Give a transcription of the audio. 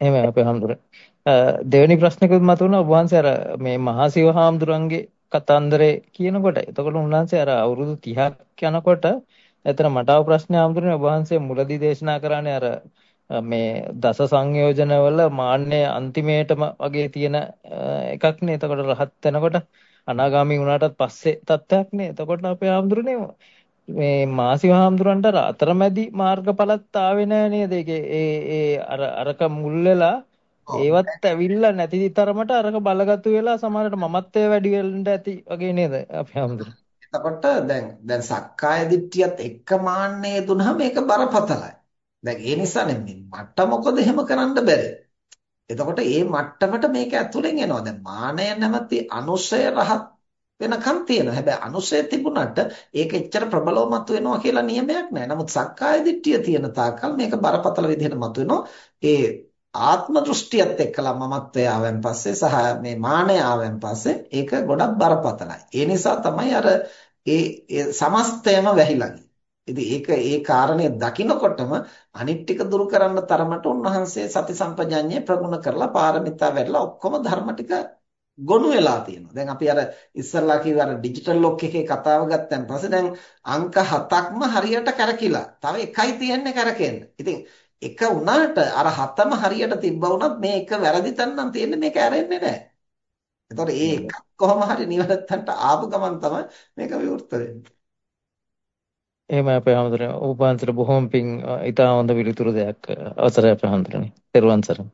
එහෙමයි අපේ හාමුදුරනේ. දෙවෙනි ප්‍රශ්නකුත් මතුවුණා ඔබ වහන්සේ අර මේ මහා සිව හාමුදුරන්ගේ කතන්දරේ කියනකොට එතකොට උන්වහන්සේ අර අවුරුදු 30ක් යනකොට එතන මට ආව ප්‍රශ්නේ හාමුදුරනේ ඔබ වහන්සේ මුලදී දේශනා කරානේ අර මේ දස සංයෝජනවල මාන්නේ අන්තිමේටම වගේ තියෙන එකක් නේ. එතකොට රහත් වෙනකොට අනාගාමී වුණාටත් පස්සේ තත්ත්වයක් නේ. එතකොට අපේ හාමුදුරනේ මේ මාසිව හාමුදුරන්ට අතරමැදි මාර්ගඵලත් ආවේ නෑ නේද? ඒ ඒ අර අරක මුල් වෙලා ඒවත් ඇවිල්ලා නැති තරමට අරක බලගතු වෙලා සමහරට මමත්වයේ වැඩි වෙන්න ඇති වගේ නේද? අපේ හාමුදුරනේ. එතකොට දැන් දැන් සක්කාය දිට්ඨියත් එක්ක මාන්නේ දුනහම මේක බරපතලයි. දැන් ඒ නිසානේ මට මොකද එහෙම කරන්න බැරි. එතකොට මේ මට්ටමට මේක ඇතුලෙන් එනවා. දැන් මානය නැමැති අනුශය රහත් වෙනකම් තියෙනවා. හැබැයි අනුශය තිබුණාට ඒක එච්චර ප්‍රබලව මතුවෙනවා කියලා නියමයක් නැහැ. නමුත් සක්කාය දිට්ඨිය තියෙන තාක්කල් මේක බරපතල විදිහට මතුවෙනවා. ඒ ආත්ම දෘෂ්ටියත් එක්කලා මමත්වය ආවෙන් පස්සේ සහ මේ මානය ආවෙන් පස්සේ ඒක ගොඩක් බරපතලයි. ඒ නිසා තමයි අර ඒ සමස්තයම වැහිලා ඉතින් ඒක ඒ කාරණේ දකිනකොටම අනිත් ටික දුරු කරන්න තරමට උන්වහන්සේ සති සම්පජඤ්ඤය ප්‍රගුණ කරලා පාරමිතා වැඩලා ඔක්කොම ධර්ම ටික ගොනු වෙලා තියෙනවා. දැන් අපි අර ඉස්සල්ලා කිව්ව අර ඩිජිටල් ලොක් එකේ කතාව ගත්තන් පස්සේ දැන් අංක 7ක්ම හරියට කරකිලා. තව එකයි තියෙන්නේ කරකෙන්න. ඉතින් එක උනාට අර හතම හරියට තිබ්බා වුණත් මේ එක වැරදි තැනනම් තියෙන්නේ මේක ඇරෙන්නේ නැහැ. එතකොට ඒ එක කොහොම හරි නිවැරදිට ආපු ගමන් තමයි මේක විවෘත වෙන්නේ. එහෙම අපේ හැමදෙරේ වහන්සේට බොහොම පිං ඊට හොඳ පිළිතුරු දෙයක් අවසරයි අපේ හැමදෙරේ. ත්වන් සරණයි.